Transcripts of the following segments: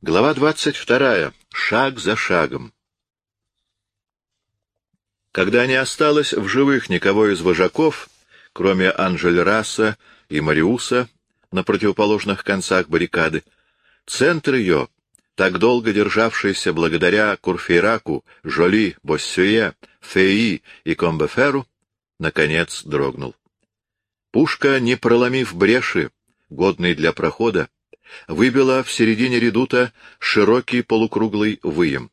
Глава двадцать вторая. Шаг за шагом. Когда не осталось в живых никого из вожаков, кроме Анжель Раса и Мариуса на противоположных концах баррикады, центр ее, так долго державшийся благодаря Курфейраку, Жоли, Боссюе, Феи и Комбеферу, наконец дрогнул. Пушка, не проломив бреши, годной для прохода, выбила в середине редута широкий полукруглый выем.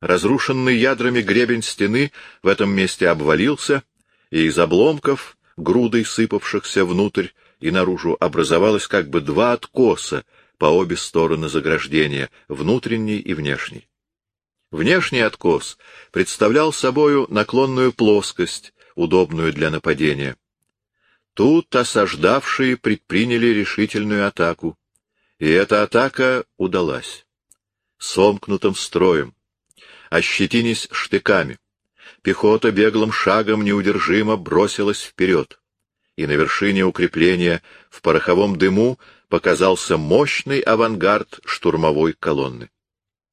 Разрушенный ядрами гребень стены в этом месте обвалился, и из обломков, грудой сыпавшихся внутрь и наружу, образовалось как бы два откоса по обе стороны заграждения, внутренний и внешний. Внешний откос представлял собою наклонную плоскость, удобную для нападения. Тут осаждавшие предприняли решительную атаку. И эта атака удалась. Сомкнутым строем, ощетинись штыками, пехота беглым шагом неудержимо бросилась вперед, и на вершине укрепления в пороховом дыму показался мощный авангард штурмовой колонны.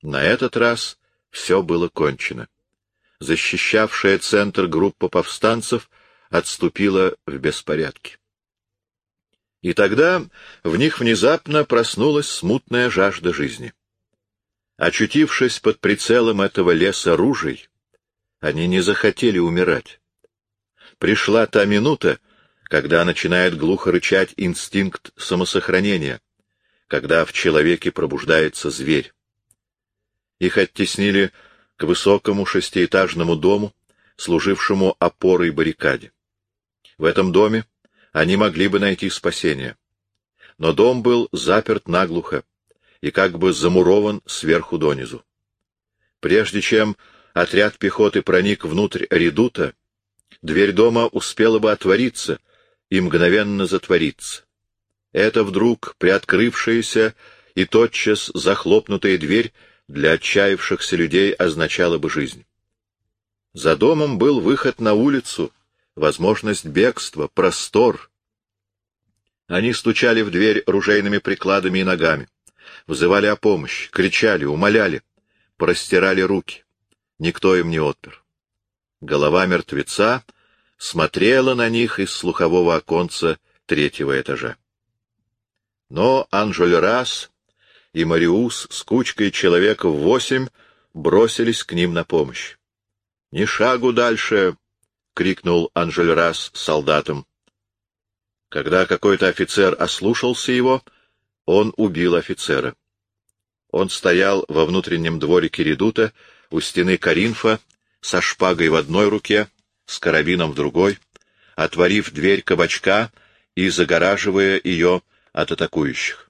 На этот раз все было кончено. Защищавшая центр группа повстанцев отступила в беспорядке. И тогда в них внезапно проснулась смутная жажда жизни. Очутившись под прицелом этого леса ружей, они не захотели умирать. Пришла та минута, когда начинает глухо рычать инстинкт самосохранения, когда в человеке пробуждается зверь. Их оттеснили к высокому шестиэтажному дому, служившему опорой баррикаде. В этом доме они могли бы найти спасение. Но дом был заперт наглухо и как бы замурован сверху донизу. Прежде чем отряд пехоты проник внутрь редута, дверь дома успела бы отвориться и мгновенно затвориться. Это вдруг приоткрывшаяся и тотчас захлопнутая дверь для отчаявшихся людей означала бы жизнь. За домом был выход на улицу — возможность бегства, простор. Они стучали в дверь ружейными прикладами и ногами, вызывали о помощи, кричали, умоляли, простирали руки. Никто им не отпер. Голова мертвеца смотрела на них из слухового оконца третьего этажа. Но Анжель Рас и Мариус с кучкой человек в восемь бросились к ним на помощь. «Ни шагу дальше!» — крикнул Анжельрас солдатам. Когда какой-то офицер ослушался его, он убил офицера. Он стоял во внутреннем дворике редута у стены Каринфа со шпагой в одной руке, с карабином в другой, отворив дверь кабачка и загораживая ее от атакующих.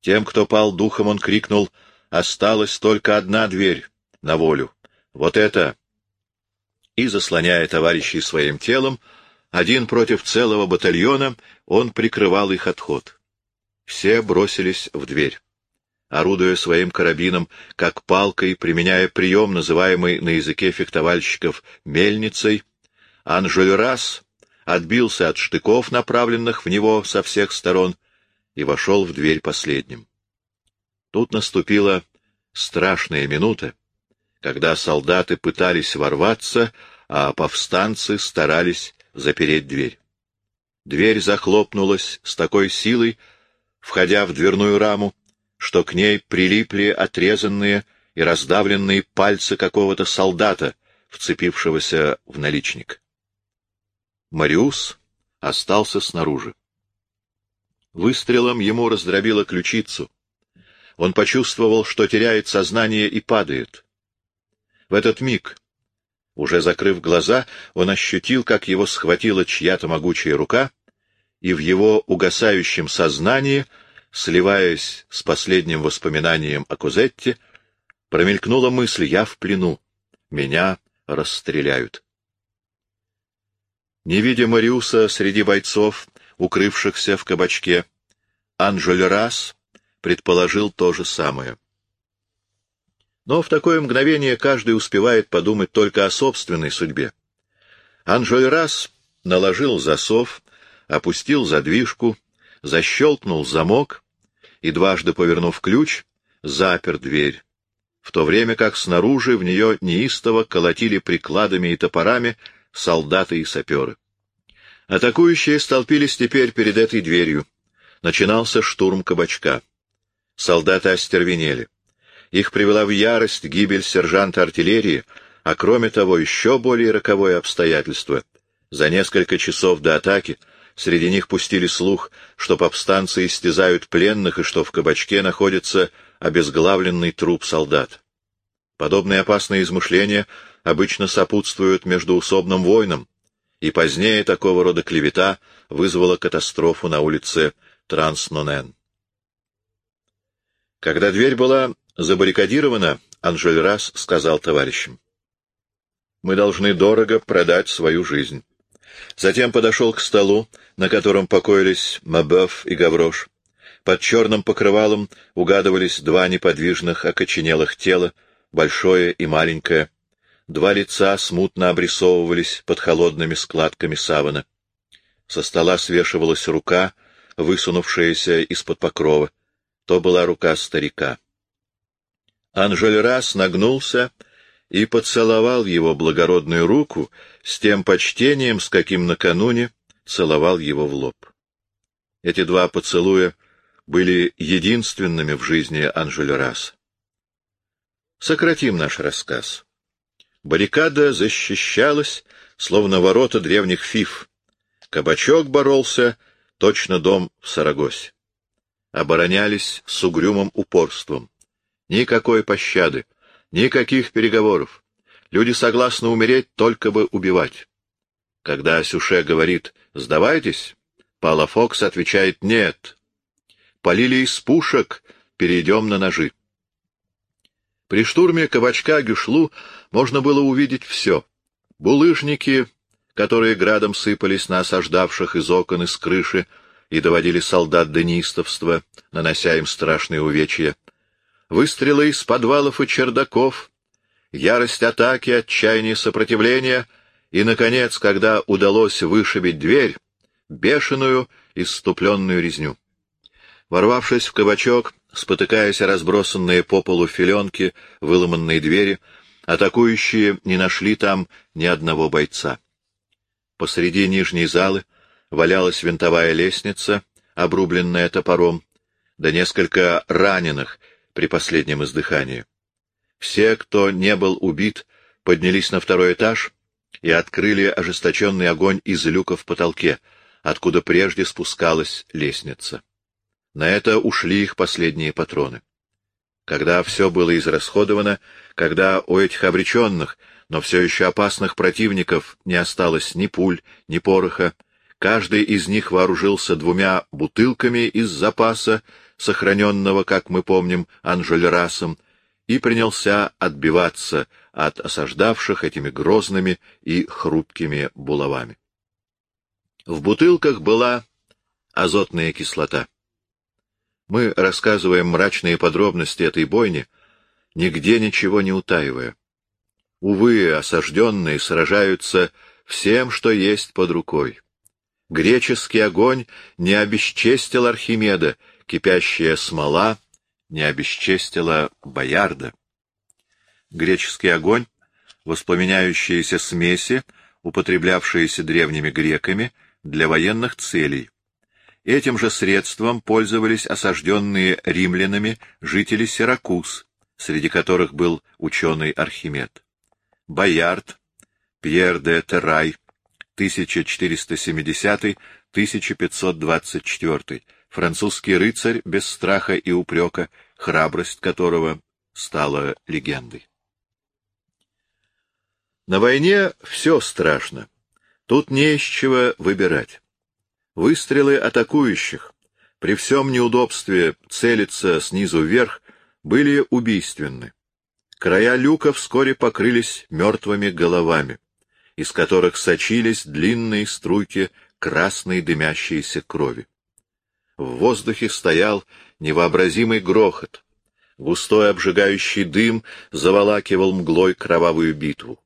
Тем, кто пал духом, он крикнул «Осталась только одна дверь на волю. Вот это!» И, заслоняя товарищей своим телом, один против целого батальона, он прикрывал их отход. Все бросились в дверь. Орудуя своим карабином, как палкой, применяя прием, называемый на языке фехтовальщиков «мельницей», Анжельрас отбился от штыков, направленных в него со всех сторон, и вошел в дверь последним. Тут наступила страшная минута, когда солдаты пытались ворваться, а повстанцы старались запереть дверь. Дверь захлопнулась с такой силой, входя в дверную раму, что к ней прилипли отрезанные и раздавленные пальцы какого-то солдата, вцепившегося в наличник. Мариус остался снаружи. Выстрелом ему раздробило ключицу. Он почувствовал, что теряет сознание и падает. В этот миг, уже закрыв глаза, он ощутил, как его схватила чья-то могучая рука, и в его угасающем сознании, сливаясь с последним воспоминанием о Козетте, промелькнула мысль «Я в плену, меня расстреляют». Не видя Мариуса среди бойцов, укрывшихся в кабачке, Анжель Рас предположил то же самое. Но в такое мгновение каждый успевает подумать только о собственной судьбе. Анжой раз наложил засов, опустил задвижку, защелкнул замок и, дважды повернув ключ, запер дверь, в то время как снаружи в нее неистово колотили прикладами и топорами солдаты и саперы. Атакующие столпились теперь перед этой дверью. Начинался штурм кабачка. Солдаты остервенели. Их привела в ярость гибель сержанта артиллерии, а кроме того еще более роковое обстоятельство. За несколько часов до атаки среди них пустили слух, что повстанцы истязают пленных и что в кабачке находится обезглавленный труп солдат. Подобные опасные измышления обычно сопутствуют междуусобным войнам, и позднее такого рода клевета вызвала катастрофу на улице Транснонен. Когда дверь была забаррикадирована, Анжель Расс сказал товарищам, «Мы должны дорого продать свою жизнь». Затем подошел к столу, на котором покоились Мабеф и Гаврош. Под черным покрывалом угадывались два неподвижных окоченелых тела, большое и маленькое. Два лица смутно обрисовывались под холодными складками савана. Со стола свешивалась рука, высунувшаяся из-под покрова. То была рука старика. Анжель раз нагнулся и поцеловал его благородную руку с тем почтением, с каким накануне целовал его в лоб. Эти два поцелуя были единственными в жизни Анжеля Раса. Сократим наш рассказ. Баррикада защищалась, словно ворота древних фиф. Кабачок боролся, точно дом в Сарагосе. Оборонялись с угрюмым упорством. Никакой пощады, никаких переговоров. Люди согласны умереть, только бы убивать. Когда Сюше говорит «сдавайтесь», Пала Фокс отвечает «нет». Полили из пушек, перейдем на ножи. При штурме кабачка Гюшлу можно было увидеть все. Булыжники, которые градом сыпались на осаждавших из окон и с крыши и доводили солдат до неистовства, нанося им страшные увечья. Выстрелы из подвалов и чердаков, ярость атаки, отчаяние сопротивления и, наконец, когда удалось вышибить дверь, бешеную, иступленную резню. Ворвавшись в кабачок, спотыкаясь о разбросанные по полу филенки, выломанные двери, атакующие не нашли там ни одного бойца. Посреди нижней залы валялась винтовая лестница, обрубленная топором, да несколько раненых при последнем издыхании. Все, кто не был убит, поднялись на второй этаж и открыли ожесточенный огонь из люка в потолке, откуда прежде спускалась лестница. На это ушли их последние патроны. Когда все было израсходовано, когда у этих обреченных, но все еще опасных противников не осталось ни пуль, ни пороха, каждый из них вооружился двумя бутылками из запаса, сохраненного, как мы помним, Анжель-Расом, и принялся отбиваться от осаждавших этими грозными и хрупкими булавами. В бутылках была азотная кислота. Мы рассказываем мрачные подробности этой бойни, нигде ничего не утаивая. Увы, осажденные сражаются всем, что есть под рукой. Греческий огонь не обесчестил Архимеда, кипящая смола не обесчестила Боярда. Греческий огонь, воспламеняющиеся смеси, употреблявшиеся древними греками для военных целей, Этим же средством пользовались осажденные римлянами жители Сиракуз, среди которых был ученый Архимед. Боярд, Пьер де Террай, 1470-1524, французский рыцарь без страха и упрека, храбрость которого стала легендой. На войне все страшно. Тут не из чего выбирать. Выстрелы атакующих, при всем неудобстве целиться снизу вверх, были убийственны. Края люка вскоре покрылись мертвыми головами, из которых сочились длинные струйки красной дымящейся крови. В воздухе стоял невообразимый грохот. Густой обжигающий дым заволакивал мглой кровавую битву.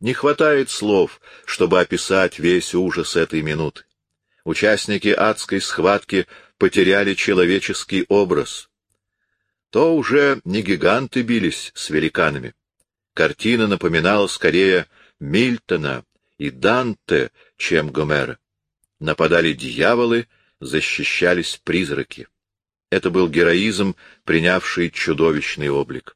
Не хватает слов, чтобы описать весь ужас этой минуты. Участники адской схватки потеряли человеческий образ. то уже не гиганты бились с великанами. Картина напоминала скорее Мильтона и Данте, чем Гомера. Нападали дьяволы, защищались призраки. Это был героизм, принявший чудовищный облик.